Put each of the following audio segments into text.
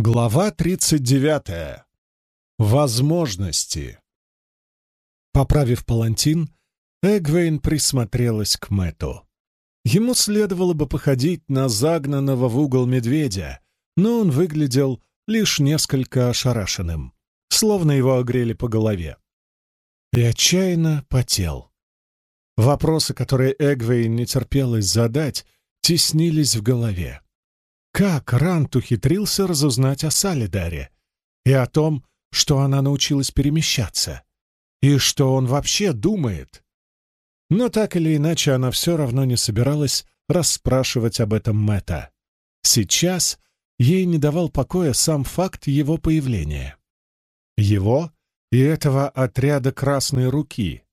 Глава 39. Возможности. Поправив палантин, Эгвейн присмотрелась к Мэту. Ему следовало бы походить на загнанного в угол медведя, но он выглядел лишь несколько ошарашенным, словно его огрели по голове. И отчаянно потел. Вопросы, которые Эгвейн не терпелось задать, теснились в голове. Как Рант ухитрился разузнать о Салидаре и о том, что она научилась перемещаться, и что он вообще думает? Но так или иначе она все равно не собиралась расспрашивать об этом Мэтта. Сейчас ей не давал покоя сам факт его появления. Его и этого отряда «Красной руки».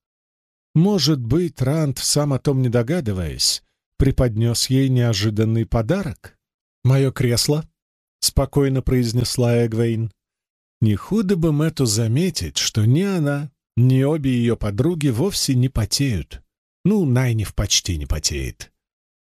Может быть, Рант, сам о том не догадываясь, преподнес ей неожиданный подарок? «Мое кресло», — спокойно произнесла Эгвейн. Не худо бы Мэтту заметить, что ни она, ни обе ее подруги вовсе не потеют. Ну, Найниф почти не потеет.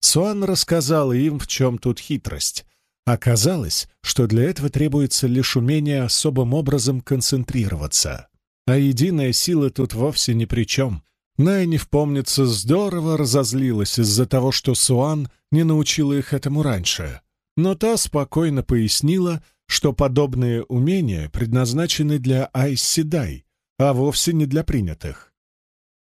Суан рассказала им, в чем тут хитрость. Оказалось, что для этого требуется лишь умение особым образом концентрироваться. А единая сила тут вовсе ни при чем. Найниф, помнится, здорово разозлилась из-за того, что Суан не научила их этому раньше но та спокойно пояснила, что подобные умения предназначены для Айсседай, а вовсе не для принятых.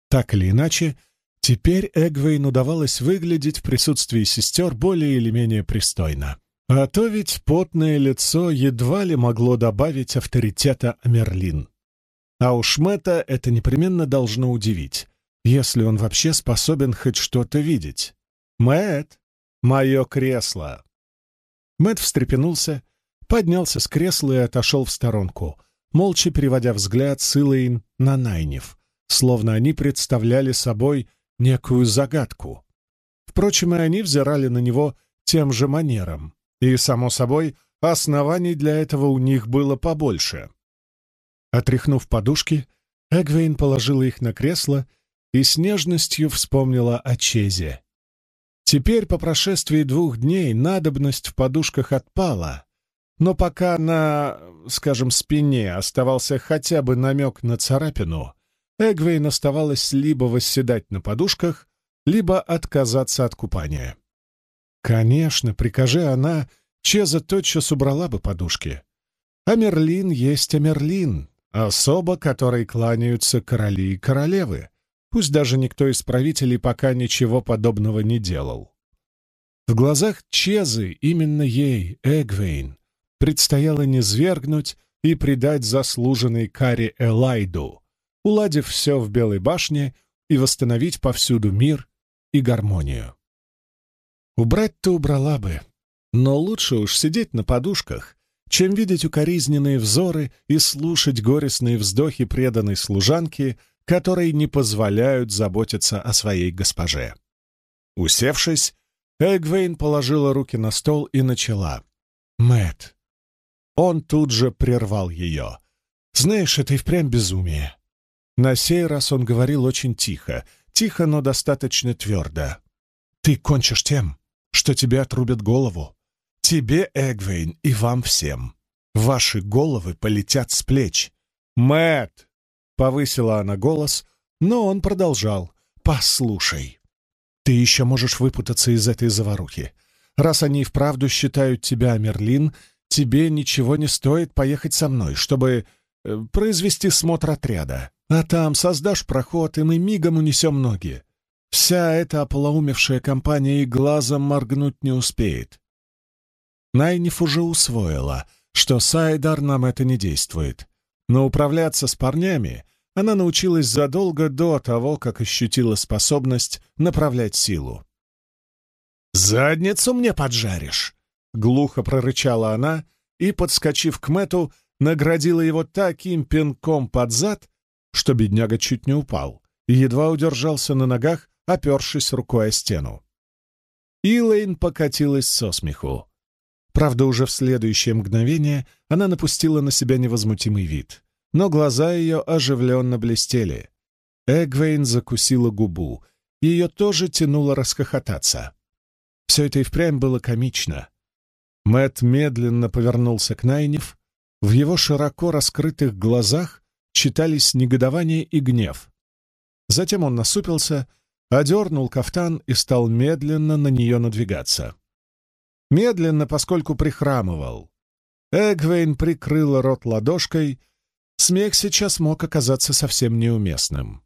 Так или иначе, теперь Эгвейн удавалось выглядеть в присутствии сестер более или менее пристойно. А то ведь потное лицо едва ли могло добавить авторитета Амерлин. А уж Мэтта это непременно должно удивить, если он вообще способен хоть что-то видеть. Мэт, мое кресло. Мэт встрепенулся, поднялся с кресла и отошел в сторонку, молча переводя взгляд с Илэйн на Найнев, словно они представляли собой некую загадку. Впрочем, и они взирали на него тем же манером, и, само собой, оснований для этого у них было побольше. Отряхнув подушки, Эгвейн положила их на кресло и с нежностью вспомнила о Чезе. Теперь, по прошествии двух дней, надобность в подушках отпала, но пока на, скажем, спине оставался хотя бы намек на царапину, Эгвейн оставалось либо восседать на подушках, либо отказаться от купания. Конечно, прикажи она, Чеза тотчас убрала бы подушки. А Мерлин есть Амерлин, особо которой кланяются короли и королевы, пусть даже никто из правителей пока ничего подобного не делал. В глазах Чезы именно ей, Эгвейн, предстояло низвергнуть и предать заслуженной каре Элайду, уладив все в Белой башне и восстановить повсюду мир и гармонию. Убрать-то убрала бы, но лучше уж сидеть на подушках, чем видеть укоризненные взоры и слушать горестные вздохи преданной служанки — которые не позволяют заботиться о своей госпоже. Усевшись, Эгвейн положила руки на стол и начала. Мэт. Он тут же прервал ее. «Знаешь, это и впрямь безумие». На сей раз он говорил очень тихо, тихо, но достаточно твердо. «Ты кончишь тем, что тебе отрубят голову. Тебе, Эгвейн, и вам всем. Ваши головы полетят с плеч. Мэт, Повысила она голос, но он продолжал. «Послушай, ты еще можешь выпутаться из этой заварухи. Раз они и вправду считают тебя, Мерлин, тебе ничего не стоит поехать со мной, чтобы э, произвести смотр отряда. А там создашь проход, и мы мигом унесем ноги. Вся эта ополоумевшая компания и глазом моргнуть не успеет. Найниф уже усвоила, что Сайдар нам это не действует. Но управляться с парнями она научилась задолго до того, как ощутила способность направлять силу. «Задницу мне поджаришь!» — глухо прорычала она и, подскочив к Мэту, наградила его таким пинком под зад, что бедняга чуть не упал и едва удержался на ногах, опершись рукой о стену. Илэйн покатилась со смеху. Правда, уже в следующее мгновение она напустила на себя невозмутимый вид но глаза ее оживленно блестели. Эгвейн закусила губу, ее тоже тянуло расхохотаться. Все это и впрямь было комично. Мэт медленно повернулся к Найнев. В его широко раскрытых глазах читались негодование и гнев. Затем он насупился, одернул кафтан и стал медленно на нее надвигаться. Медленно, поскольку прихрамывал. Эгвейн прикрыла рот ладошкой. Смех сейчас мог оказаться совсем неуместным.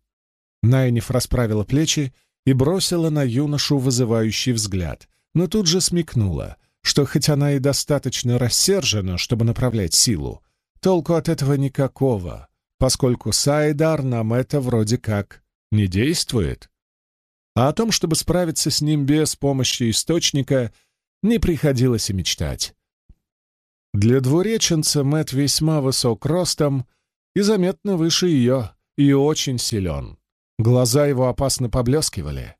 Найниф расправила плечи и бросила на юношу вызывающий взгляд, но тут же смекнула, что хоть она и достаточно рассержена, чтобы направлять силу, толку от этого никакого, поскольку Сайдар нам это вроде как не действует. А о том, чтобы справиться с ним без помощи источника, не приходилось и мечтать. Для двуреченца Мэт весьма высок ростом и заметно выше ее, и очень силен. Глаза его опасно поблескивали.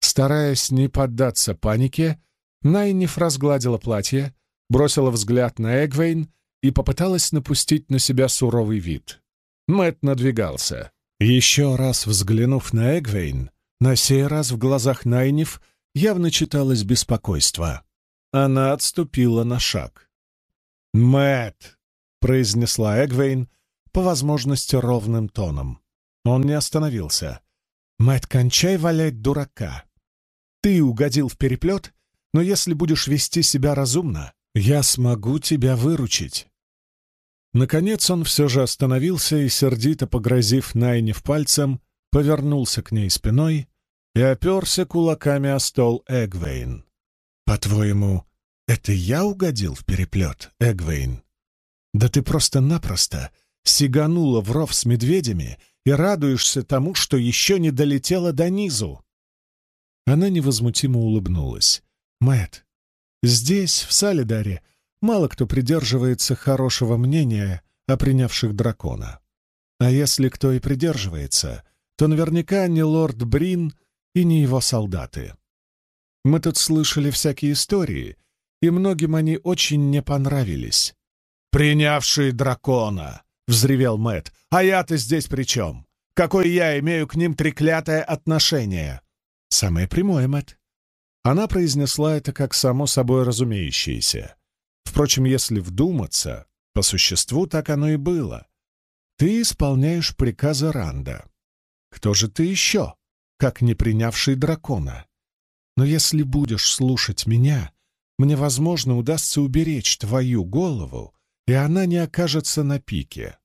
Стараясь не поддаться панике, Найниф разгладила платье, бросила взгляд на Эгвейн и попыталась напустить на себя суровый вид. Мэт надвигался. Еще раз взглянув на Эгвейн, на сей раз в глазах Найниф явно читалось беспокойство. Она отступила на шаг. Мэт, произнесла Эгвейн, по возможности ровным тоном. Он не остановился. «Мэтт, кончай валять дурака. Ты угодил в переплет, но если будешь вести себя разумно, я смогу тебя выручить». Наконец он все же остановился и, сердито погрозив Найнев пальцем, повернулся к ней спиной и оперся кулаками о стол Эгвейн. «По-твоему, это я угодил в переплет, Эгвейн? Да ты просто-напросто сиганула в ров с медведями и радуешься тому, что еще не долетела до низу. Она невозмутимо улыбнулась. Мэт, здесь, в Салидаре, мало кто придерживается хорошего мнения о принявших дракона. А если кто и придерживается, то наверняка не лорд Брин и не его солдаты. Мы тут слышали всякие истории, и многим они очень не понравились. «Принявшие дракона!» — взревел Мэт. «А я-то здесь при чем? Какое я имею к ним треклятое отношение?» «Самое прямое, Мэт. Она произнесла это как само собой разумеющееся. Впрочем, если вдуматься, по существу так оно и было. Ты исполняешь приказы Ранда. Кто же ты еще, как не принявший дракона? Но если будешь слушать меня, мне, возможно, удастся уберечь твою голову и она не окажется на пике.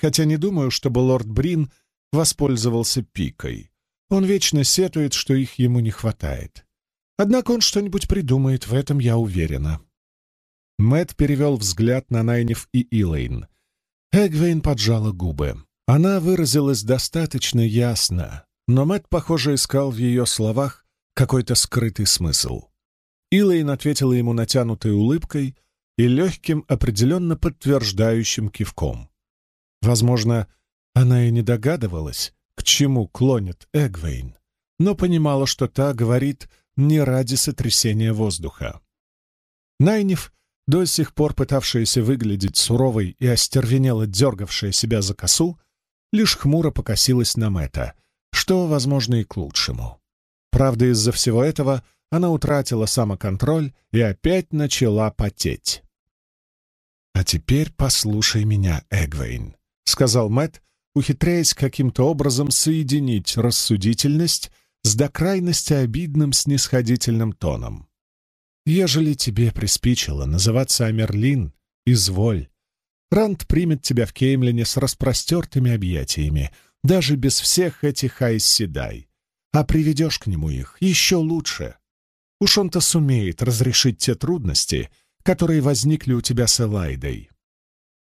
Хотя не думаю, чтобы лорд Брин воспользовался пикой. Он вечно сетует, что их ему не хватает. Однако он что-нибудь придумает, в этом я уверена. Мэт перевел взгляд на Найнев и Илэйн. Эгвейн поджала губы. Она выразилась достаточно ясно, но Мэт, похоже, искал в ее словах какой-то скрытый смысл. Илэйн ответила ему натянутой улыбкой — и легким, определенно подтверждающим кивком. Возможно, она и не догадывалась, к чему клонит Эгвейн, но понимала, что та говорит не ради сотрясения воздуха. Найниф, до сих пор пытавшаяся выглядеть суровой и остервенело дергавшая себя за косу, лишь хмуро покосилась на Мэтта, что, возможно, и к лучшему. Правда, из-за всего этого она утратила самоконтроль и опять начала потеть. «А теперь послушай меня, Эгвейн», — сказал Мэтт, ухитряясь каким-то образом соединить рассудительность с до крайности обидным снисходительным тоном. «Ежели тебе приспичило называться Амерлин, изволь. Ранд примет тебя в Кеймлине с распростертыми объятиями, даже без всех этих айсседай. А приведешь к нему их еще лучше. Уж он-то сумеет разрешить те трудности, которые возникли у тебя с Элайдой.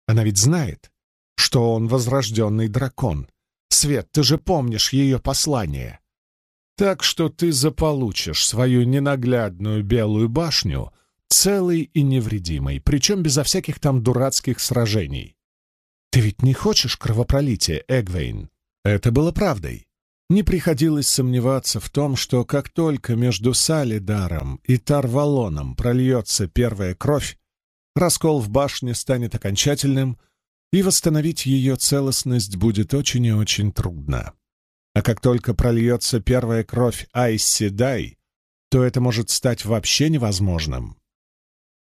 Она ведь знает, что он возрожденный дракон. Свет, ты же помнишь ее послание. Так что ты заполучишь свою ненаглядную белую башню целой и невредимой, причем безо всяких там дурацких сражений. Ты ведь не хочешь кровопролития, Эгвейн? Это было правдой. Не приходилось сомневаться в том, что как только между Салидаром и Тарвалоном прольется первая кровь, раскол в башне станет окончательным, и восстановить ее целостность будет очень и очень трудно. А как только прольется первая кровь Айси Дай, то это может стать вообще невозможным.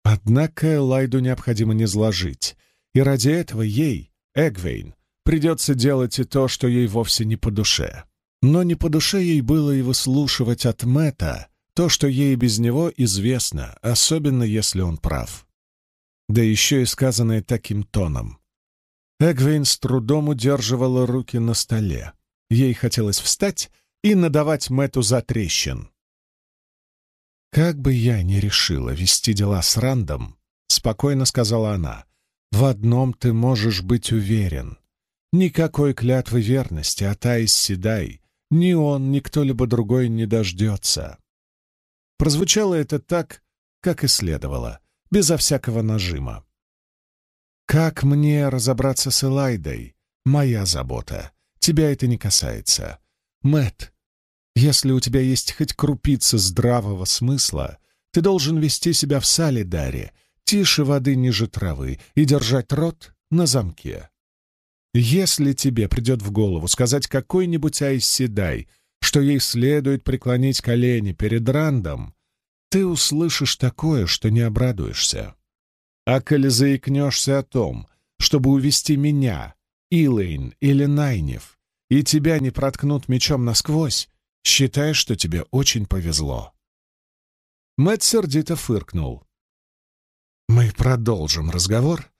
Однако Лайду необходимо не зложить, и ради этого ей, Эгвейн, придется делать и то, что ей вовсе не по душе. Но не по душе ей было и выслушивать от Мэта то, что ей без него известно, особенно если он прав. Да еще и сказанное таким тоном. Эгвейн с трудом удерживала руки на столе. Ей хотелось встать и надавать Мэту за трещин. «Как бы я ни решила вести дела с Рандом», — спокойно сказала она, — «в одном ты можешь быть уверен. Никакой клятвы верности от Айс Седай ни он, ни кто-либо другой не дождется». Прозвучало это так, как и следовало, безо всякого нажима. «Как мне разобраться с Элайдой? Моя забота. Тебя это не касается. Мэт, если у тебя есть хоть крупица здравого смысла, ты должен вести себя в Салидаре, тише воды ниже травы, и держать рот на замке. Если тебе придет в голову сказать какой-нибудь Айсседай, что ей следует преклонить колени перед Рандом, ты услышишь такое, что не обрадуешься. А коли заикнешься о том, чтобы увести меня, Илэйн или Найнев, и тебя не проткнут мечом насквозь, считай, что тебе очень повезло. Мэтт сердито фыркнул. «Мы продолжим разговор,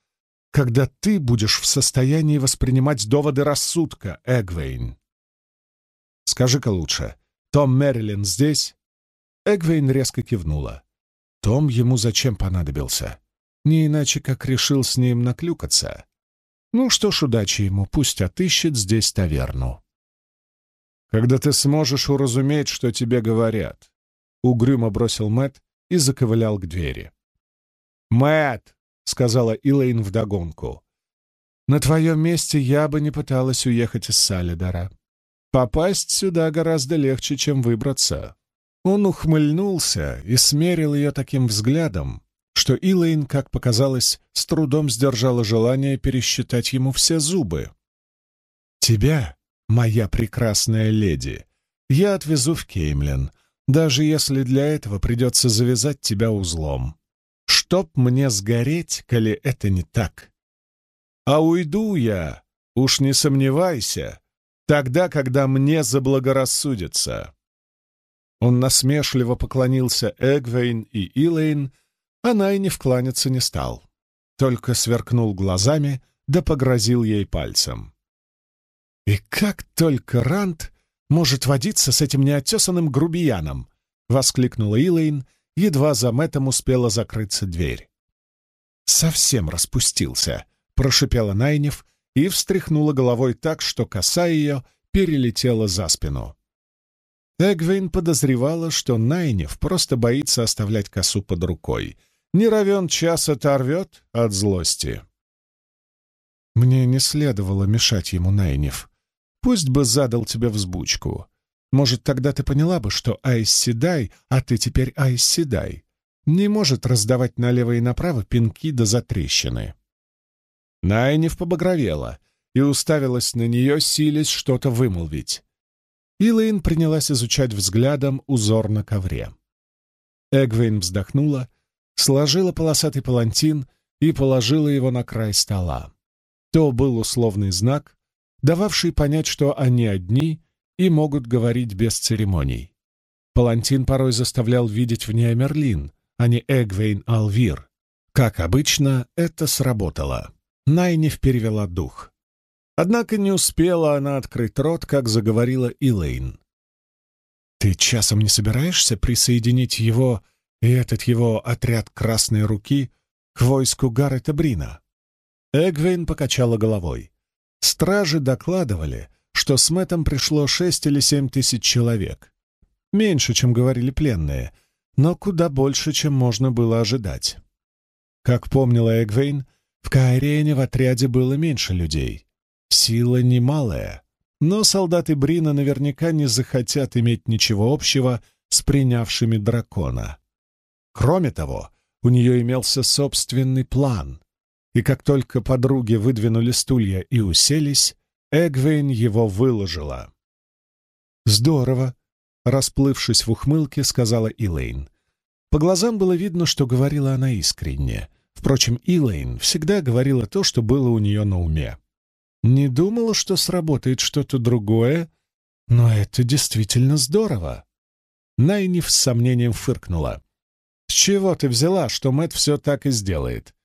когда ты будешь в состоянии воспринимать доводы рассудка, Эгвейн. Скажи-ка лучше, Том Мэрилин здесь?» Эгвейн резко кивнула. Том ему зачем понадобился? Не иначе, как решил с ним наклюкаться. Ну что ж, удачи ему, пусть отыщет здесь таверну. «Когда ты сможешь уразуметь, что тебе говорят», — угрюмо бросил Мэт и заковылял к двери. Мэт, сказала Илэйн вдогонку, — «на твоем месте я бы не пыталась уехать из Салидара. Попасть сюда гораздо легче, чем выбраться». Он ухмыльнулся и смерил ее таким взглядом, что Илэйн, как показалось, с трудом сдержала желание пересчитать ему все зубы. «Тебя, моя прекрасная леди, я отвезу в Кеймлен, даже если для этого придется завязать тебя узлом. Чтоб мне сгореть, коли это не так. А уйду я, уж не сомневайся, тогда, когда мне заблагорассудится». Он насмешливо поклонился Эгвейн и Илэйн, а Найне вкланяться не стал, только сверкнул глазами да погрозил ей пальцем. «И как только Рант может водиться с этим неотесанным грубияном!» — воскликнула Илэйн, едва за Мэттом успела закрыться дверь. «Совсем распустился», — прошипела Найнев и встряхнула головой так, что коса ее перелетела за спину. Эгвейн подозревала, что Найнев просто боится оставлять косу под рукой — не равен час оторвет от злости. Мне не следовало мешать ему, Найнев. Пусть бы задал тебе взбучку. Может, тогда ты поняла бы, что Айс Седай, а ты теперь Айс Седай, не может раздавать налево и направо пинки до затрещины. Найнев побагровела и уставилась на нее, силясь что-то вымолвить. Илэйн принялась изучать взглядом узор на ковре. Эгвейн вздохнула сложила полосатый палантин и положила его на край стола. То был условный знак, дававший понять, что они одни и могут говорить без церемоний. Палантин порой заставлял видеть в ней Мерлин, а не Эгвейн Алвир. Как обычно, это сработало. Найниф перевела дух. Однако не успела она открыть рот, как заговорила Илэйн. «Ты часом не собираешься присоединить его и этот его отряд «Красной руки» к войску Гаррета Брина. Эгвейн покачала головой. Стражи докладывали, что с Мэттом пришло шесть или семь тысяч человек. Меньше, чем говорили пленные, но куда больше, чем можно было ожидать. Как помнила Эгвейн, в Каирене в отряде было меньше людей. Сила немалая, но солдаты Брина наверняка не захотят иметь ничего общего с принявшими дракона. Кроме того, у нее имелся собственный план, и как только подруги выдвинули стулья и уселись, Эгвейн его выложила. «Здорово!» — расплывшись в ухмылке, сказала Илэйн. По глазам было видно, что говорила она искренне. Впрочем, Илэйн всегда говорила то, что было у нее на уме. Не думала, что сработает что-то другое, но это действительно здорово. Найниф с сомнением фыркнула. «С чего ты взяла, что Мэт все так и сделает?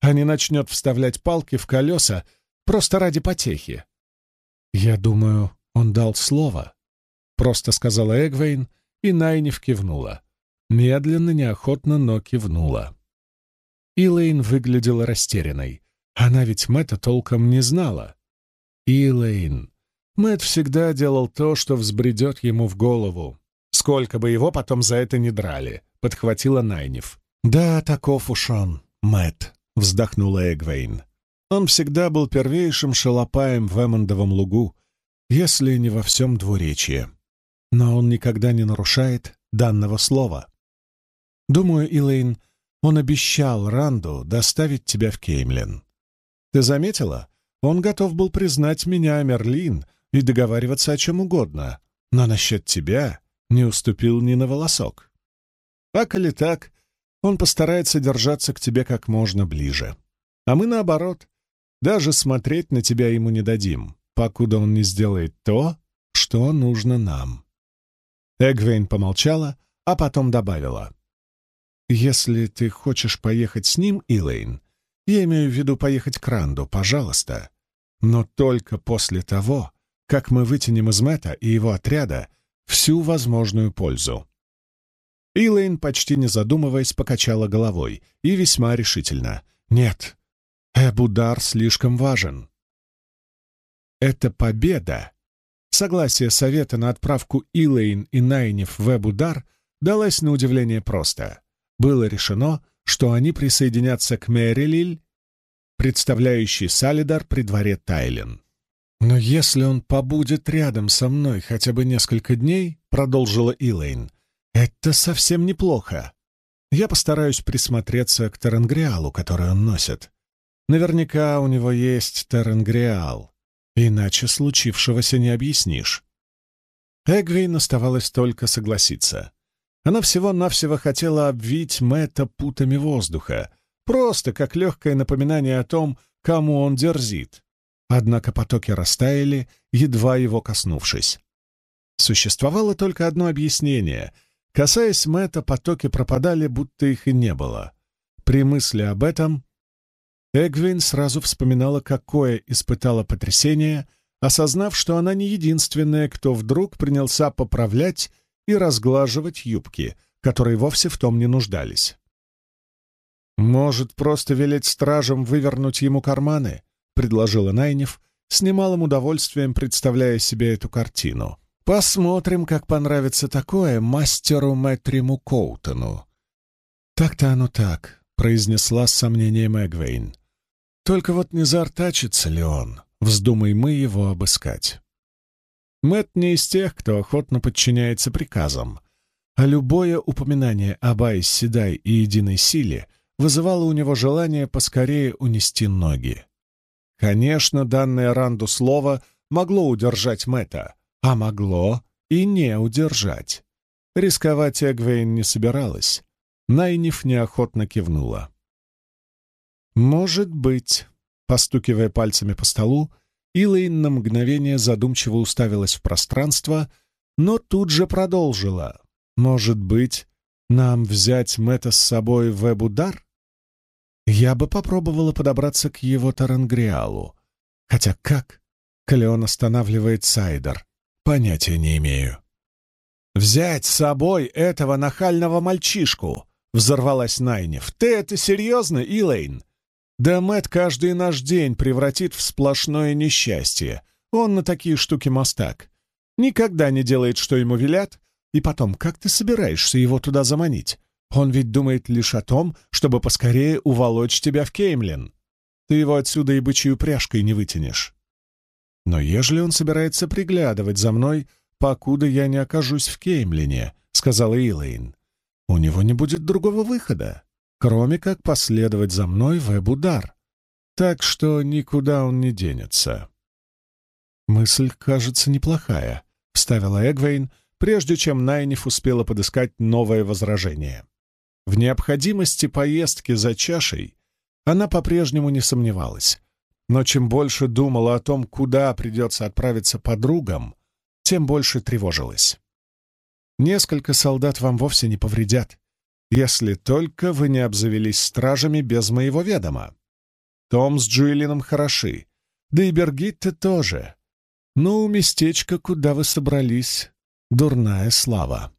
А не начнет вставлять палки в колеса просто ради потехи?» «Я думаю, он дал слово», — просто сказала Эгвейн, и Найниф кивнула. Медленно, неохотно, но кивнула. Илэйн выглядела растерянной. Она ведь Мэтта толком не знала. Илэйн. Мэтт всегда делал то, что взбредет ему в голову. Сколько бы его потом за это не драли, — подхватила Найниф. «Да, таков уж он, Мэтт», — вздохнула Эгвейн. «Он всегда был первейшим шалопаем в Эммондовом лугу, если не во всем двуречье. Но он никогда не нарушает данного слова. Думаю, Илэйн, он обещал Ранду доставить тебя в Кеймлин. Ты заметила? Он готов был признать меня Мерлин и договариваться о чем угодно, но насчет тебя не уступил ни на волосок. А коли так, он постарается держаться к тебе как можно ближе. А мы, наоборот, даже смотреть на тебя ему не дадим, покуда он не сделает то, что нужно нам. Эгвейн помолчала, а потом добавила. «Если ты хочешь поехать с ним, Илэйн, я имею в виду поехать к Ранду, пожалуйста, но только после того, как мы вытянем из Мэтта и его отряда всю возможную пользу. Илэйн, почти не задумываясь, покачала головой и весьма решительно. «Нет, Эбудар слишком важен». Это победа. Согласие Совета на отправку Илэйн и Найниф в Эбудар далось на удивление просто. Было решено, что они присоединятся к Мэрилиль, представляющей Салидар при дворе Тайлен. «Но если он побудет рядом со мной хотя бы несколько дней», — продолжила Илэйн, — «это совсем неплохо. Я постараюсь присмотреться к Таренгриалу, который он носит. Наверняка у него есть Таренгриал, иначе случившегося не объяснишь». Эгвейн оставалось только согласиться. Она всего-навсего хотела обвить Мэтта путами воздуха, просто как легкое напоминание о том, кому он дерзит, Однако потоки растаяли, едва его коснувшись. Существовало только одно объяснение. Касаясь Мэтта, потоки пропадали, будто их и не было. При мысли об этом Эгвин сразу вспоминала, какое испытала потрясение, осознав, что она не единственная, кто вдруг принялся поправлять и разглаживать юбки, которые вовсе в том не нуждались. Может, просто велеть стражам вывернуть ему карманы? предложила Найнев, с немалым удовольствием представляя себе эту картину. «Посмотрим, как понравится такое мастеру Мэтриму Коутону». «Так-то оно так», — произнесла с сомнением Эгвейн. «Только вот не заортачится ли он? Вздумай мы его обыскать». Мэт не из тех, кто охотно подчиняется приказам, а любое упоминание об Айс Седай и единой силе вызывало у него желание поскорее унести ноги. Конечно, данное Ранду слово могло удержать Мэтта, а могло и не удержать. Рисковать Эгвейн не собиралась. Найниф неохотно кивнула. «Может быть», — постукивая пальцами по столу, Илэйн на мгновение задумчиво уставилась в пространство, но тут же продолжила. «Может быть, нам взять Мэтта с собой в Эбудар?» Я бы попробовала подобраться к его Тарангриалу. Хотя как? Коли он останавливает Сайдер, понятия не имею. «Взять с собой этого нахального мальчишку!» — взорвалась Найнев. «Ты это серьезно, Илэйн?» «Да Мэтт каждый наш день превратит в сплошное несчастье. Он на такие штуки мастак. Никогда не делает, что ему велят. И потом, как ты собираешься его туда заманить? Он ведь думает лишь о том, чтобы поскорее уволочь тебя в Кеймлин. Ты его отсюда и бычью пряжкой не вытянешь. Но ежели он собирается приглядывать за мной, покуда я не окажусь в Кеймлине, — сказала Илэйн, — у него не будет другого выхода, кроме как последовать за мной в Эбудар. Так что никуда он не денется. Мысль, кажется, неплохая, — вставила Эгвейн, прежде чем Найниф успела подыскать новое возражение. В необходимости поездки за чашей она по-прежнему не сомневалась. Но чем больше думала о том, куда придется отправиться подругам, тем больше тревожилась. Несколько солдат вам вовсе не повредят, если только вы не обзавелись стражами без моего ведома. Том с Джуэлином хороши, да и Бергитте тоже. Но у местечка, куда вы собрались, дурная слава.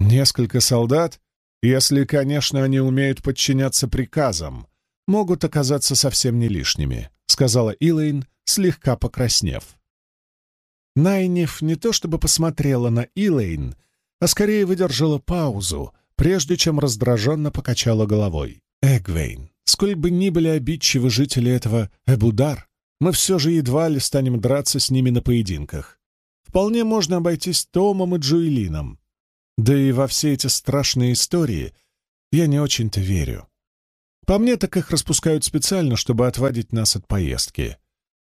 Несколько солдат если, конечно, они умеют подчиняться приказам, могут оказаться совсем не лишними», — сказала Илэйн, слегка покраснев. Найниф не то чтобы посмотрела на Илэйн, а скорее выдержала паузу, прежде чем раздраженно покачала головой. «Эгвейн, сколь бы ни были обидчивы жители этого Эбудар, мы все же едва ли станем драться с ними на поединках. Вполне можно обойтись Томом и Джуэлином. Да и во все эти страшные истории я не очень-то верю. По мне, так их распускают специально, чтобы отвадить нас от поездки.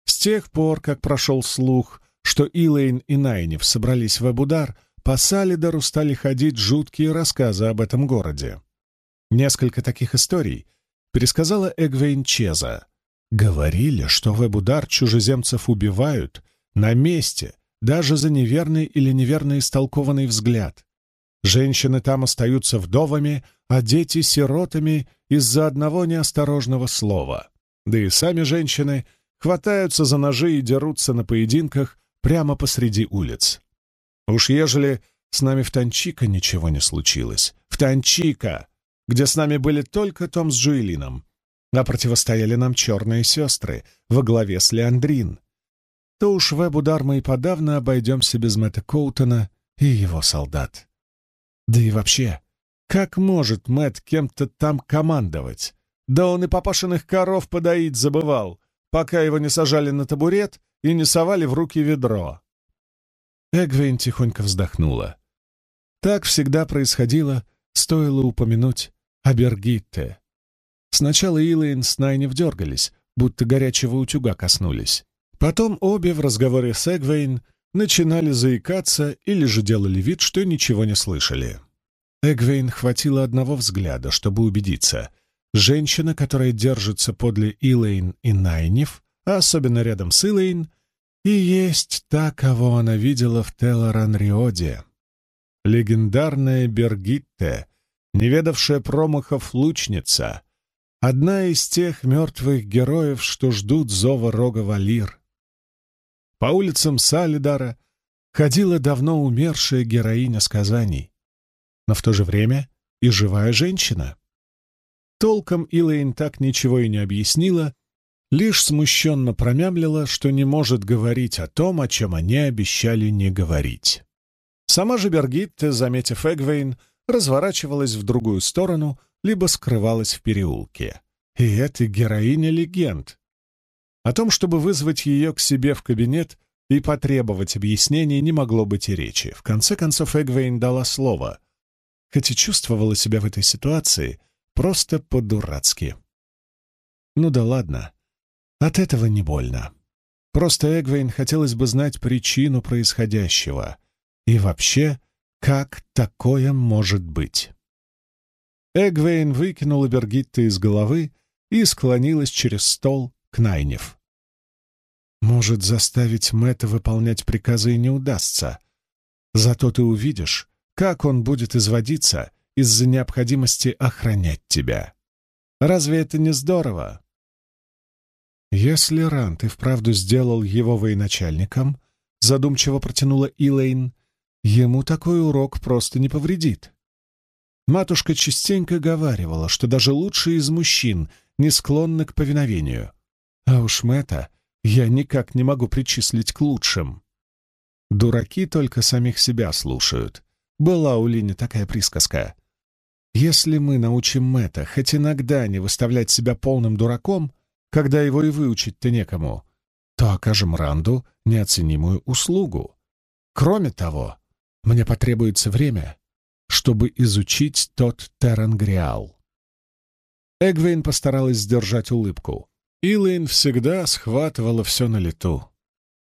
С тех пор, как прошел слух, что Илэйн и Найнев собрались в Эбудар, по Салидару стали ходить жуткие рассказы об этом городе. Несколько таких историй пересказала Эгвейн Чеза. Говорили, что в Эбудар чужеземцев убивают на месте, даже за неверный или неверно истолкованный взгляд. Женщины там остаются вдовами, а дети — сиротами из-за одного неосторожного слова. Да и сами женщины хватаются за ножи и дерутся на поединках прямо посреди улиц. Уж ежели с нами в Танчика ничего не случилось, в Танчика, где с нами были только Том с Джуэлином, а противостояли нам черные сестры во главе с Леандрин, то уж в Эбудар мы и подавно обойдемся без Мэтта Коутона и его солдат. Да и вообще, как может Мэт кем-то там командовать? Да он и папашиных коров подоить забывал, пока его не сажали на табурет и не совали в руки ведро. Эгвейн тихонько вздохнула. Так всегда происходило, стоило упомянуть о Бергитте. Сначала Илэйн с Найнев дергались, будто горячего утюга коснулись. Потом обе в разговоре с Эгвейн начинали заикаться или же делали вид, что ничего не слышали. Эгвейн хватило одного взгляда, чтобы убедиться. Женщина, которая держится подле Илэйн и Найниф, а особенно рядом с Илэйн, и есть та, кого она видела в Телоранриоде. Легендарная Бергитте, неведавшая промахов лучница, одна из тех мертвых героев, что ждут зова рога Валир. По улицам Салидара ходила давно умершая героиня сказаний, но в то же время и живая женщина. Толком Илэйн так ничего и не объяснила, лишь смущенно промямлила, что не может говорить о том, о чем они обещали не говорить. Сама же Бергитте, заметив Эгвейн, разворачивалась в другую сторону, либо скрывалась в переулке. И это героиня легенд. О том, чтобы вызвать ее к себе в кабинет и потребовать объяснений, не могло быть и речи. В конце концов, Эгвейн дала слово, хоть и чувствовала себя в этой ситуации просто по-дурацки. Ну да ладно, от этого не больно. Просто Эгвейн хотелось бы знать причину происходящего и вообще, как такое может быть. Эгвейн выкинула Бергитта из головы и склонилась через стол к Найнев. Может, заставить Мэтта выполнять приказы и не удастся. Зато ты увидишь, как он будет изводиться из-за необходимости охранять тебя. Разве это не здорово? Если Рант и вправду сделал его военачальником, задумчиво протянула Илэйн, ему такой урок просто не повредит. Матушка частенько говаривала, что даже лучшие из мужчин не склонны к повиновению, а уж Мэтта я никак не могу причислить к лучшим. Дураки только самих себя слушают. Была у Лини такая присказка. Если мы научим Мэтта хоть иногда не выставлять себя полным дураком, когда его и выучить-то некому, то окажем Ранду неоценимую услугу. Кроме того, мне потребуется время, чтобы изучить тот Терангриал. Эгвейн постаралась сдержать улыбку. Илэйн всегда схватывала все на лету.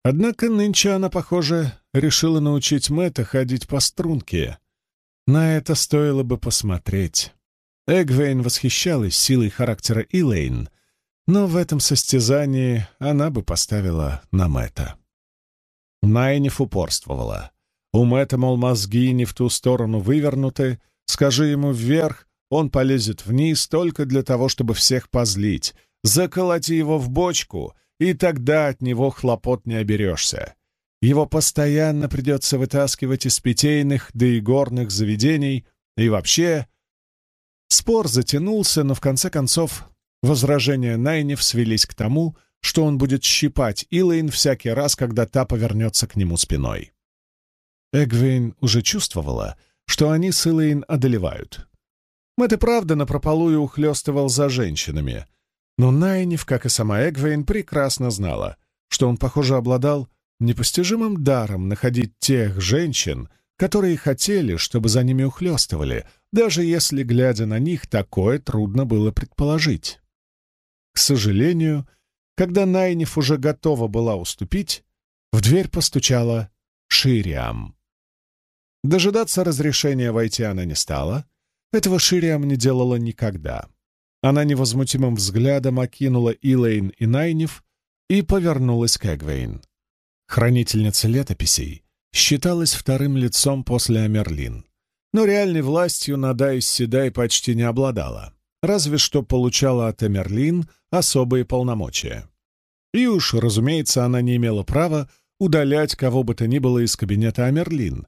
Однако нынче она, похоже, решила научить Мэтта ходить по струнке. На это стоило бы посмотреть. Эгвейн восхищалась силой характера Илэйн, но в этом состязании она бы поставила на Мэтта. Найниф упорствовала. У Мэтта, мол, мозги не в ту сторону вывернуты, скажи ему вверх, он полезет вниз только для того, чтобы всех позлить. Заколоти его в бочку, и тогда от него хлопот не оберешься. Его постоянно придется вытаскивать из питейных да и горных заведений, и вообще... Спор затянулся, но в конце концов возражения Найнев свелись к тому, что он будет щипать Илэйн всякий раз, когда та повернется к нему спиной. Эгвейн уже чувствовала, что они с Илэйн одолевают. Мэтт и правда напропалую ухлёстывал за женщинами, но Найнев, как и сама Эгвейн, прекрасно знала, что он, похоже, обладал непостижимым даром находить тех женщин, которые хотели, чтобы за ними ухлёстывали, даже если, глядя на них, такое трудно было предположить. К сожалению, когда Найниф уже готова была уступить, в дверь постучала Шириам. Дожидаться разрешения войти она не стала. Этого Шириам не делала никогда. Она невозмутимым взглядом окинула Илэйн и Найниф и повернулась к Эгвейн. Хранительница летописей считалась вторым лицом после Амерлин, но реальной властью над Айс Седай почти не обладала, разве что получала от Амерлин особые полномочия. И уж, разумеется, она не имела права удалять кого бы то ни было из кабинета Амерлин,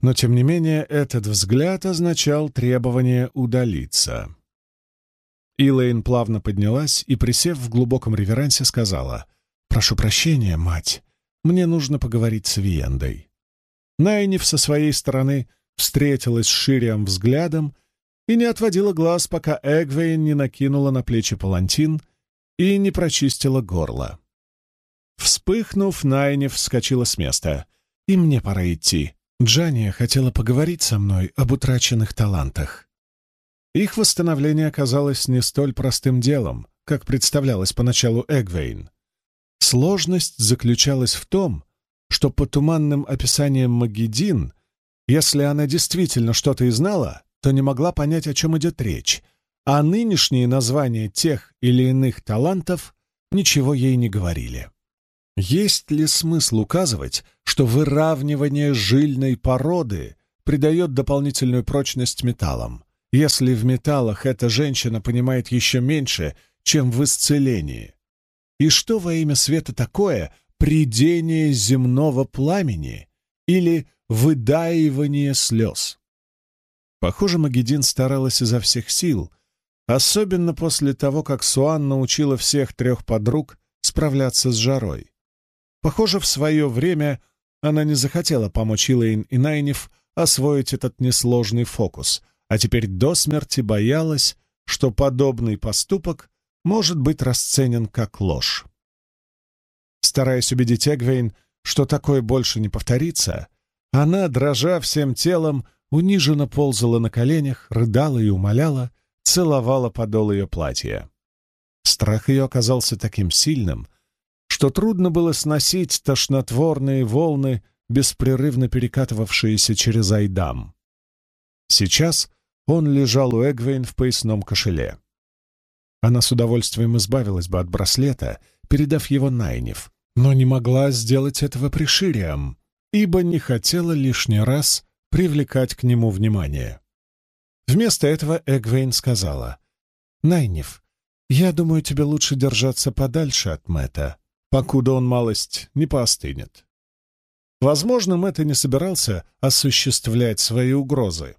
но, тем не менее, этот взгляд означал требование удалиться. Илэйн плавно поднялась и, присев в глубоком реверансе, сказала «Прошу прощения, мать, мне нужно поговорить с Виендой. Найниф со своей стороны встретилась с Ширием взглядом и не отводила глаз, пока Эгвейн не накинула на плечи палантин и не прочистила горло. Вспыхнув, Найниф вскочила с места. «И мне пора идти. Джания хотела поговорить со мной об утраченных талантах». Их восстановление оказалось не столь простым делом, как представлялось поначалу Эгвейн. Сложность заключалась в том, что по туманным описаниям Магедин, если она действительно что-то и знала, то не могла понять, о чем идет речь, а нынешние названия тех или иных талантов ничего ей не говорили. Есть ли смысл указывать, что выравнивание жильной породы придает дополнительную прочность металлам, если в металлах эта женщина понимает еще меньше, чем в исцелении? И что во имя света такое придение земного пламени или выдаивание слез? Похоже, Магедин старалась изо всех сил, особенно после того, как Суан научила всех трех подруг справляться с жарой. Похоже, в свое время она не захотела помочь Илэйн и Найниф освоить этот несложный фокус, а теперь до смерти боялась, что подобный поступок может быть расценен как ложь. Стараясь убедить Эгвейн, что такое больше не повторится, она, дрожа всем телом, униженно ползала на коленях, рыдала и умоляла, целовала подол ее платья. Страх ее оказался таким сильным, что трудно было сносить тошнотворные волны, беспрерывно перекатывавшиеся через Айдам. Сейчас он лежал у Эгвейн в поясном кошеле. Она с удовольствием избавилась бы от браслета, передав его Найнев, но не могла сделать этого при Шириам, ибо не хотела лишний раз привлекать к нему внимание. Вместо этого Эгвейн сказала, «Найнев, я думаю, тебе лучше держаться подальше от Мэтта, покуда он малость не поостынет». Возможно, Мэтт и не собирался осуществлять свои угрозы.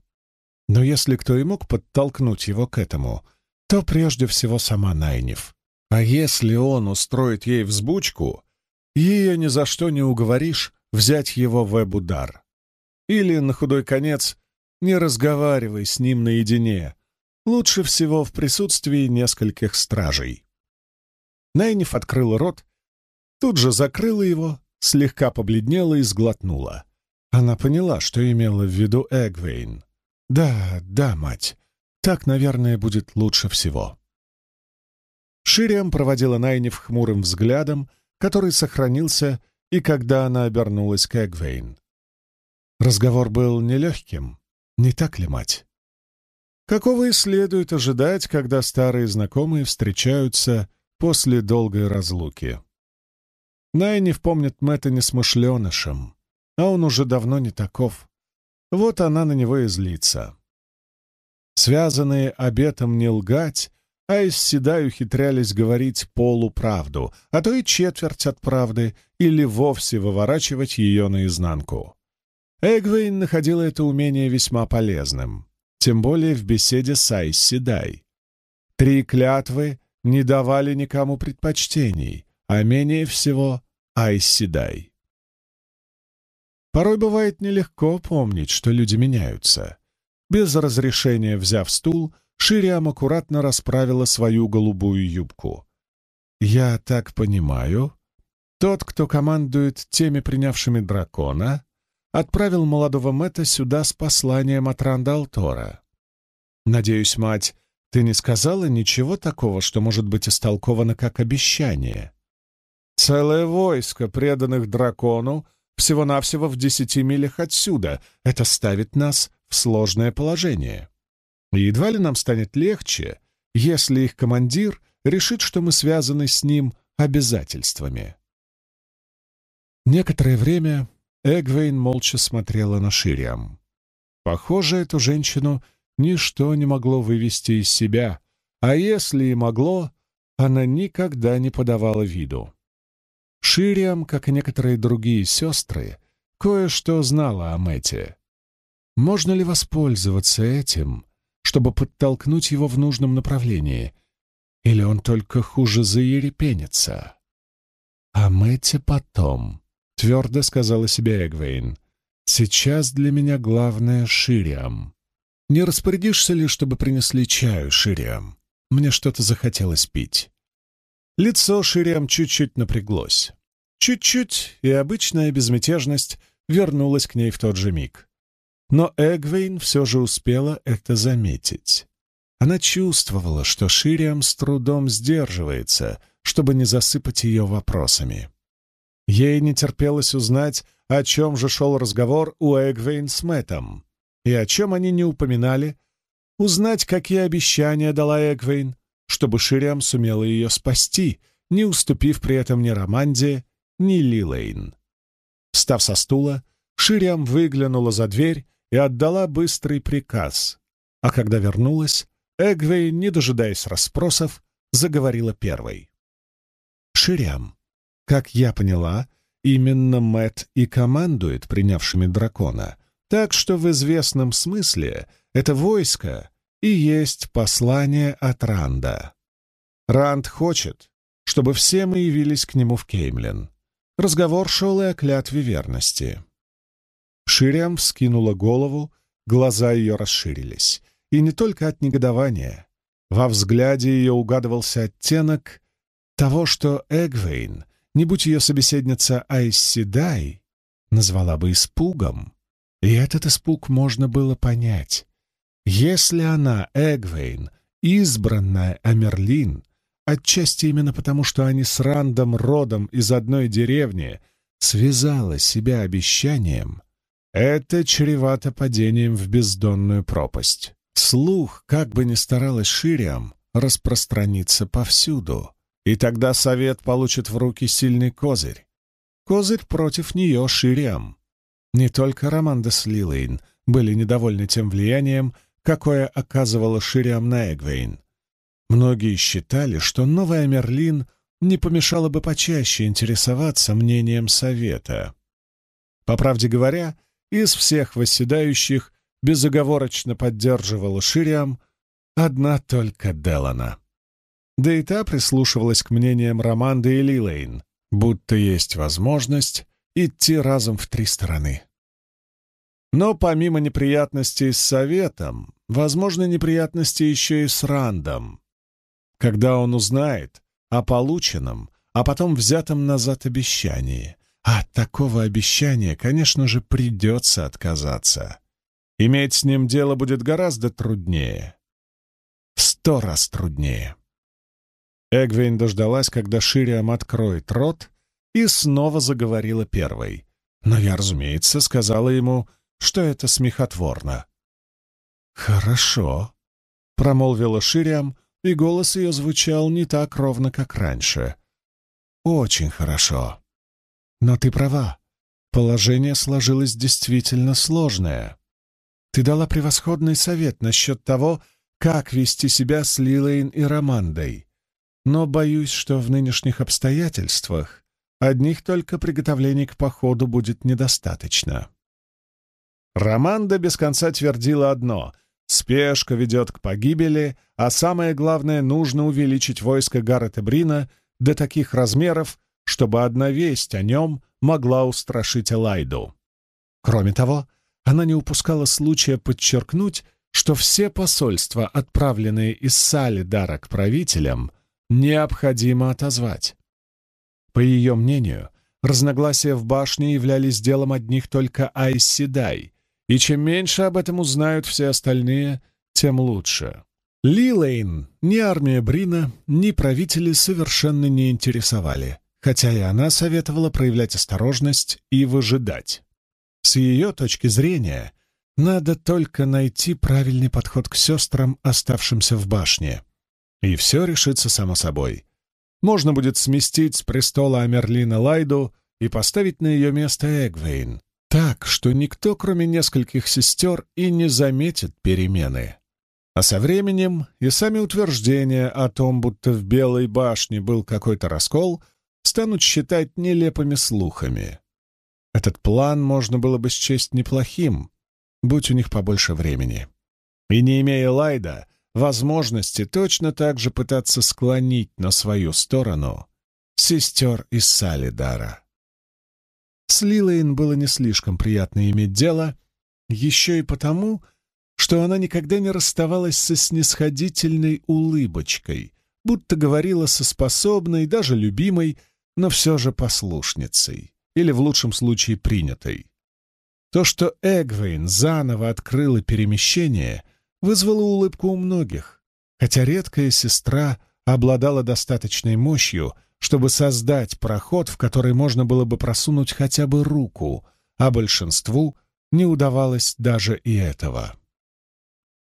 Но если кто и мог подтолкнуть его к этому — то прежде всего сама Найнев. А если он устроит ей взбучку, ее ни за что не уговоришь взять его в Эбудар. Или, на худой конец, не разговаривай с ним наедине, лучше всего в присутствии нескольких стражей. Найниф открыла рот, тут же закрыла его, слегка побледнела и сглотнула. Она поняла, что имела в виду Эгвейн. «Да, да, мать, так, наверное, будет лучше всего. Шириам проводила Найниф хмурым взглядом, который сохранился и когда она обернулась к Эгвейн. Разговор был нелегким. Не так ли, мать? Какого и следует ожидать, когда старые знакомые встречаются после долгой разлуки. Найниф помнит Мэтта несмышленышем, а он уже давно не таков. Вот она на него и злится. Связанные обетом не лгать, а из седай ухитрялись говорить полуправду, а то и четверть от правды, или вовсе выворачивать ее наизнанку. Эгвейн находила это умение весьма полезным, тем более в беседе с Айс Седай. Три клятвы не давали никому предпочтений, а менее всего Айс Седай. Порой бывает нелегко помнить, что люди меняются. Без разрешения взяв стул, Шириам аккуратно расправила свою голубую юбку. «Я так понимаю, тот, кто командует теми принявшими дракона, отправил молодого Мэтта сюда с посланием от Рандалтора. Надеюсь, мать, ты не сказала ничего такого, что может быть истолковано как обещание?» «Целое войско преданных дракону всего-навсего в десяти милях отсюда. Это ставит нас в сложное положение. Едва ли нам станет легче, если их командир решит, что мы связаны с ним обязательствами. Некоторое время Эгвейн молча смотрела на Шириам. Похоже, эту женщину ничто не могло вывести из себя, а если и могло, она никогда не подавала виду. Шириам, как и некоторые другие сестры, кое-что знала о Мэте. Можно ли воспользоваться этим, чтобы подтолкнуть его в нужном направлении? Или он только хуже заерепенится? «А Мэтте потом», — твердо сказала себе Эгвейн. «Сейчас для меня главное — Шириам. Не распорядишься ли, чтобы принесли чаю, Шириам? Мне что-то захотелось пить». Лицо Шириам чуть-чуть напряглось. Чуть-чуть, и обычная безмятежность вернулась к ней в тот же миг. Но Эгвейн все же успела это заметить. Она чувствовала, что Шириам с трудом сдерживается, чтобы не засыпать ее вопросами. Ей не терпелось узнать, о чем же шел разговор у Эгвейн с Мэттом, и о чем они не упоминали, узнать, какие обещания дала Эгвейн, чтобы Шириам сумела ее спасти, не уступив при этом ни Романде, ни Лилейн. Встав со стула, Шириам выглянула за дверь и отдала быстрый приказ. А когда вернулась, Эгвей, не дожидаясь расспросов, заговорила первой. «Ширям, как я поняла, именно Мэт и командует принявшими дракона, так что в известном смысле это войско и есть послание от Ранда. Ранд хочет, чтобы все мы явились к нему в Кеймлин. Разговор шел и о клятве верности. Шириам вскинула голову, глаза ее расширились. И не только от негодования. Во взгляде ее угадывался оттенок того, что Эгвейн, не будь ее собеседница Айсседай, назвала бы испугом. И этот испуг можно было понять. Если она, Эгвейн, избранная Амерлин, отчасти именно потому, что они с Рандом родом из одной деревни, связала себя обещанием, это чревато падением в бездонную пропасть. Слух, как бы ни старалась Шириам, распространится повсюду, и тогда совет получит в руки сильный козырь. Козырь против нее Шириам. Не только Романда с Лилейн были недовольны тем влиянием, какое оказывала Шириам на Эгвейн. Многие считали, что новая Мерлин не помешала бы почаще интересоваться мнением совета. По правде говоря, из всех восседающих безоговорочно поддерживала Шириам одна только Делана. Да и та прислушивалась к мнениям Романды и Лилейн, будто есть возможность идти разом в три стороны. Но помимо неприятностей с Советом, возможны неприятности еще и с Рандом. Когда он узнает о полученном, а потом взятом назад обещании, а от такого обещания, конечно же, придется отказаться. Иметь с ним дело будет гораздо труднее. В сто раз труднее. Эгвейн дождалась, когда Шириам откроет рот, и снова заговорила первой. Но я, разумеется, сказала ему, что это смехотворно. «Хорошо», — промолвила Шириам, и голос ее звучал не так ровно, как раньше. «Очень хорошо. Но ты права. Положение сложилось действительно сложное. Ты дала превосходный совет насчет того, как вести себя с Лилейн и Романдой. Но боюсь, что в нынешних обстоятельствах одних только приготовлений к походу будет недостаточно. Романда без конца твердила одно — спешка ведет к погибели, а самое главное, нужно увеличить войско Гаррета Брина до таких размеров, чтобы одна весть о нем могла устрашить Элайду. Кроме того, она не упускала случая подчеркнуть, что все посольства, отправленные из Салидара к правителям, необходимо отозвать. По ее мнению, разногласия в башне являлись делом одних только Айсседай, и чем меньше об этом узнают все остальные, тем лучше. Лилейн ни армия Брина, ни правители совершенно не интересовали, хотя и она советовала проявлять осторожность и выжидать. С ее точки зрения, надо только найти правильный подход к сестрам, оставшимся в башне. И все решится само собой. Можно будет сместить с престола Амерлина Лайду и поставить на ее место Эгвейн. Так, что никто, кроме нескольких сестер, и не заметит перемены. А со временем и сами утверждения о том, будто в Белой башне был какой-то раскол, станут считать нелепыми слухами. Этот план можно было бы счесть неплохим, будь у них побольше времени. И не имея Лайда, возможности точно так же пытаться склонить на свою сторону сестер из Салидара. С Лилейн было не слишком приятно иметь дело, еще и потому, что она никогда не расставалась со снисходительной улыбочкой, будто говорила со способной, даже любимой, но все же послушницей, или в лучшем случае принятой. То, что Эгвейн заново открыла перемещение, вызвало улыбку у многих, хотя редкая сестра обладала достаточной мощью, чтобы создать проход, в который можно было бы просунуть хотя бы руку, а большинству не удавалось даже и этого.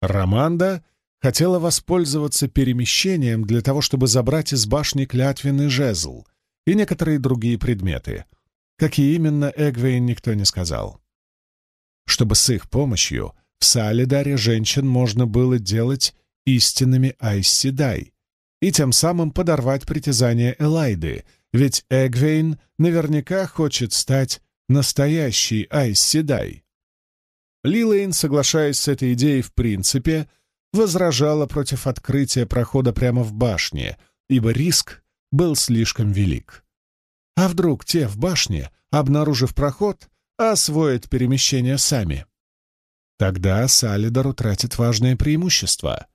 Романда хотела воспользоваться перемещением для того, чтобы забрать из башни клятвенный жезл и некоторые другие предметы. Какие именно, Эгвейн никто не сказал чтобы с их помощью в Салидаре женщин можно было делать истинными Айсседай и тем самым подорвать притязания Элайды, ведь Эгвейн наверняка хочет стать настоящей Айсседай. Лилейн, соглашаясь с этой идеей в принципе, возражала против открытия прохода прямо в башне, ибо риск был слишком велик. А вдруг те в башне, обнаружив проход, освоят перемещение сами. Тогда Салидар утратит важное преимущество.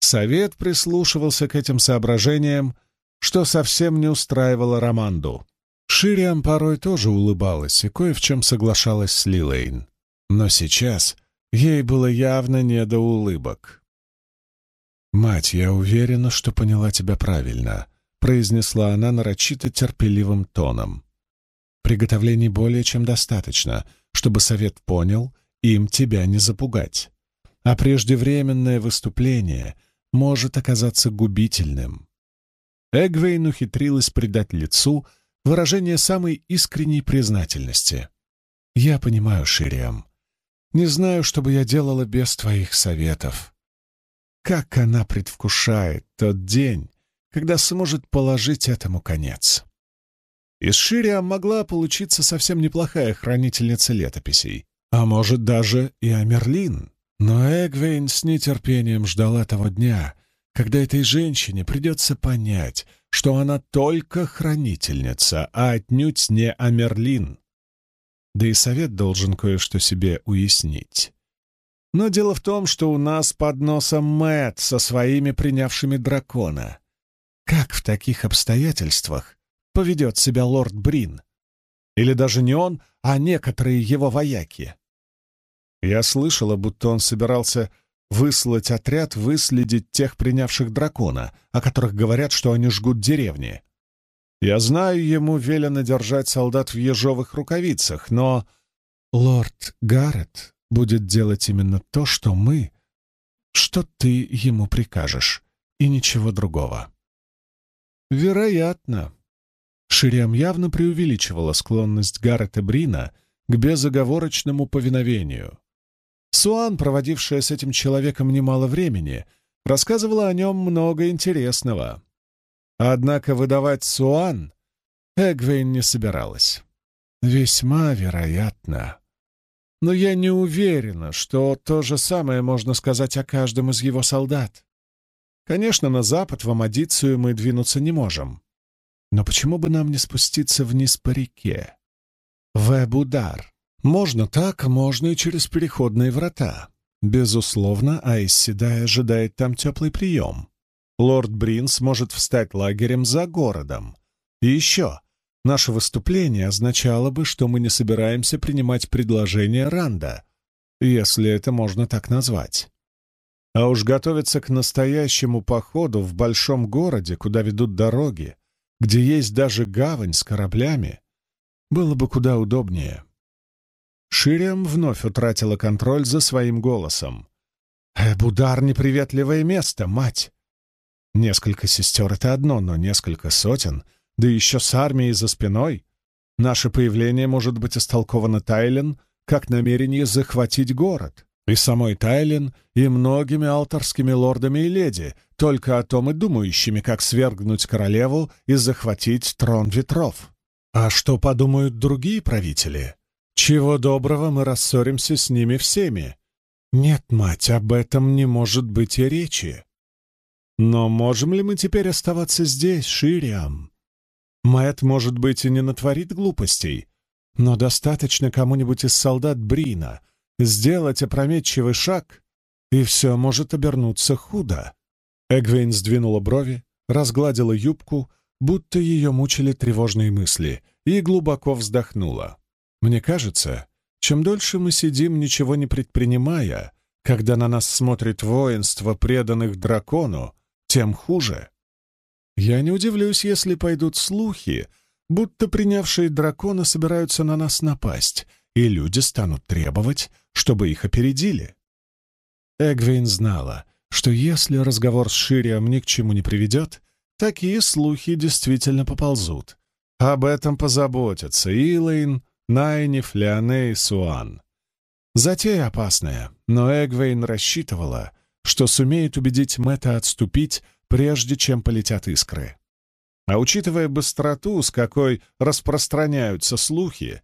Совет прислушивался к этим соображениям, что совсем не устраивало Романду. Шириам порой тоже улыбалась и кое в чем соглашалась с Лилейн. Но сейчас ей было явно не до улыбок. «Мать, я уверена, что поняла тебя правильно», — произнесла она нарочито терпеливым тоном. Приготовлений более чем достаточно, чтобы совет понял, им тебя не запугать. А преждевременное выступление может оказаться губительным. Эгвейн ухитрилась придать лицу выражение самой искренней признательности. «Я понимаю, Шириам. Не знаю, что бы я делала без твоих советов. Как она предвкушает тот день, когда сможет положить этому конец». Из Шириам могла получиться совсем неплохая хранительница летописей, а может даже и Амерлин. Но Эгвейн с нетерпением ждала того дня, когда этой женщине придется понять, что она только хранительница, а отнюдь не Амерлин. Да и совет должен кое-что себе уяснить. Но дело в том, что у нас под носом Мэт со своими принявшими дракона. Как в таких обстоятельствах поведет себя лорд Брин. Или даже не он, а некоторые его вояки. Я слышала, будто он собирался выслать отряд выследить тех принявших дракона, о которых говорят, что они жгут деревни. Я знаю, ему велено держать солдат в ежовых рукавицах, но лорд Гаррет будет делать именно то, что мы что ты ему прикажешь, и ничего другого. Вероятно. Шириам явно преувеличивала склонность Гаррета Брина к безоговорочному повиновению. Суан, проводившая с этим человеком немало времени, рассказывала о нем много интересного. Однако выдавать Суан Эгвейн не собиралась. Весьма вероятно. Но я не уверена, что то же самое можно сказать о каждом из его солдат. Конечно, на запад, в Амадицию, мы двинуться не можем. Но почему бы нам не спуститься вниз по реке? В Эбудар. Можно так, можно и через переходные врата. Безусловно, Айсседай ожидает там теплый прием. Лорд Бринс может встать лагерем за городом. И еще, Наше выступление означало бы, что мы не собираемся принимать предложение Ранда, если это можно так назвать. А уж готовиться к настоящему походу в большом городе, куда ведут дороги, где есть даже гавань с кораблями, было бы куда удобнее. Шириам вновь утратила контроль за своим голосом. «Эбудар — неприветливое место, мать!» Несколько сестер — это одно, но несколько сотен — да еще с армией за спиной, наше появление может быть истолковано Тайлен как намерение захватить город. И самой Тайлен, и многими алтарскими лордами и леди, только о том и думающими, как свергнуть королеву и захватить трон ветров. А что подумают другие правители? Чего доброго мы рассоримся с ними всеми. Нет, мать, об этом не может быть и речи. Но можем ли мы теперь оставаться здесь, Шириам? Мэт, может быть, и не натворит глупостей, но достаточно кому-нибудь из солдат Брина сделать опрометчивый шаг, и все может обернуться худо. Эгвейн сдвинула брови, разгладила юбку, будто ее мучили тревожные мысли, и глубоко вздохнула. «Мне кажется, чем дольше мы сидим, ничего не предпринимая, когда на нас смотрит воинство преданных дракону, тем хуже. Я не удивлюсь, если пойдут слухи, будто принявшие дракона собираются на нас напасть, и люди станут требовать, чтобы их опередили. Эгвейн знала, что если разговор с Ширием ни к чему не приведет, такие слухи действительно поползут. Об этом позаботятся Илэйн, Найниф, Леоне и Суан. Затея опасная, но Эгвейн рассчитывала, что сумеет убедить Мэтта отступить прежде чем полетят искры. А учитывая быстроту, с какой распространяются слухи,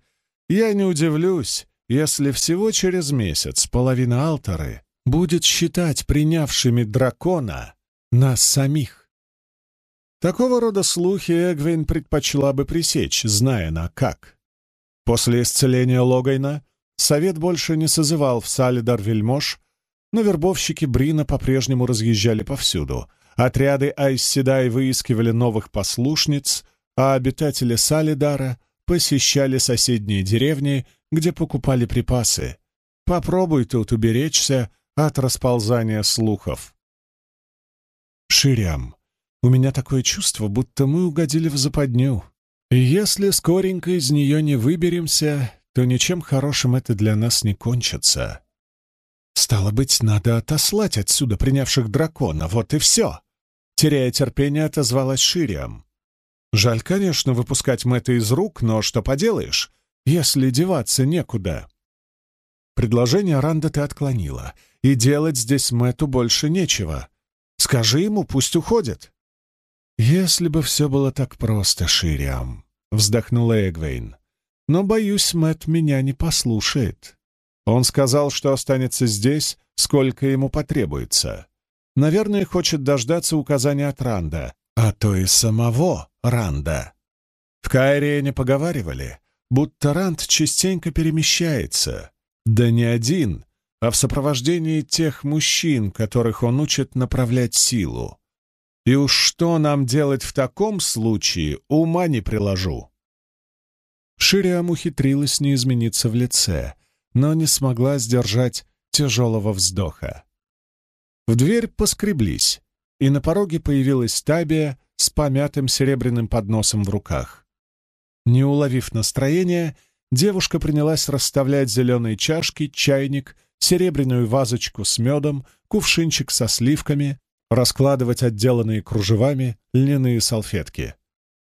я не удивлюсь, если всего через месяц половина алтары будет считать принявшими дракона нас самих. Такого рода слухи Эгвин предпочла бы пресечь, зная на как. После исцеления Логайна совет больше не созывал в Салидар вельмож, но вербовщики Брина по-прежнему разъезжали повсюду — Отряды Айсседай выискивали новых послушниц, а обитатели Салидара посещали соседние деревни, где покупали припасы. Попробуй тут уберечься от расползания слухов. Ширям, у меня такое чувство, будто мы угодили в западню. И если скоренько из нее не выберемся, то ничем хорошим это для нас не кончится. Стало быть, надо отослать отсюда принявших дракона, вот и все. Теряя терпение, отозвалась Шириам. Жаль, конечно, выпускать Мэтта из рук, но что поделаешь, если деваться некуда. Предложение Ранда ты отклонила, и делать здесь Мэтту больше нечего. Скажи ему, пусть уходит. Если бы все было так просто, Шириам, вздохнула Эгвейн. Но, боюсь, Мэтт меня не послушает. Он сказал, что останется здесь, сколько ему потребуется. Наверное, хочет дождаться указания от Ранда, а то и самого Ранда. В Кайриене поговаривали, будто Ранд частенько перемещается. Да не один, а в сопровождении тех мужчин, которых он учит направлять силу. И уж что нам делать в таком случае, ума не приложу. Шириам ухитрилась не измениться в лице, но не смогла сдержать тяжелого вздоха. В дверь поскреблись, и на пороге появилась Табия с помятым серебряным подносом в руках. Не уловив настроения, девушка принялась расставлять зеленые чашки, чайник, серебряную вазочку с медом, кувшинчик со сливками, раскладывать отделанные кружевами льняные салфетки.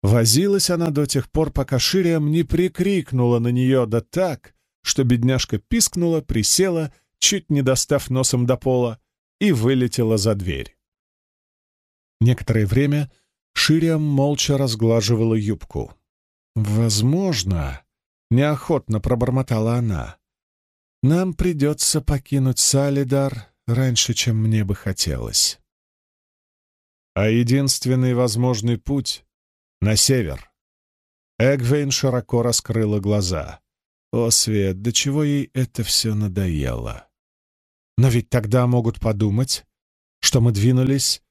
Возилась она до тех пор, пока Шириам не прикрикнула на нее да так, что бедняжка пискнула, присела, чуть не достав носом до пола, и вылетела за дверь. Некоторое время Шириам молча разглаживала юбку. «Возможно», — неохотно пробормотала она, — «нам придется покинуть Салидар раньше, чем мне бы хотелось». А единственный возможный путь — на север. Эгвейн широко раскрыла глаза. О, Свет, до чего ей это все надоело. Но ведь тогда могут подумать, что мы двинулись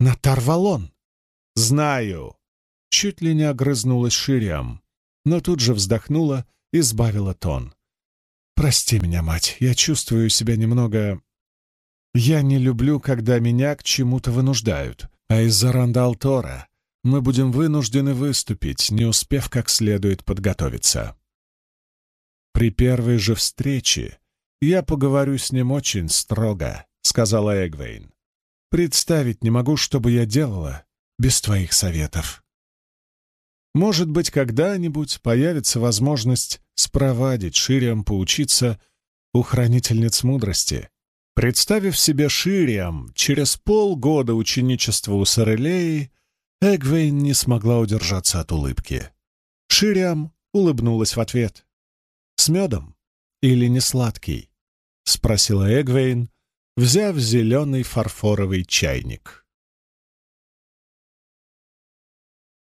на Тарвалон. Знаю. Чуть ли не огрызнулась Шириам, но тут же вздохнула и сбавила тон. «Прости меня, мать, я чувствую себя немного... Я не люблю, когда меня к чему-то вынуждают, а из-за Рандалтора мы будем вынуждены выступить, не успев как следует подготовиться. При первой же встрече я поговорю с ним очень строго», — сказала Эгвейн. «Представить не могу, что бы я делала без твоих советов». Может быть, когда-нибудь появится возможность спровадить Шириам поучиться у хранительниц мудрости. Представив себе Шириам через полгода ученичества у Сорелеи, Эгвейн не смогла удержаться от улыбки. Шириам улыбнулась в ответ. «С медом? Или не сладкий?» — спросила Эгвейн, взяв зеленый фарфоровый чайник.